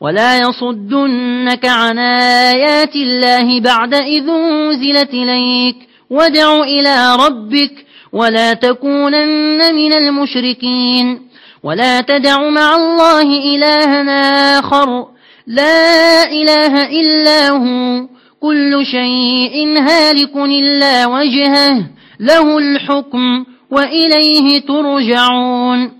ولا يصدنك عن آيات الله بعد إذ أنزلت إليك. ودع إلى ربك ولا تكونن من المشركين. ولا تدع مع الله إلها آخر. لا إله إلا هو. كل شيء هالك إلا وجهه. له الحكم وإليه ترجعون.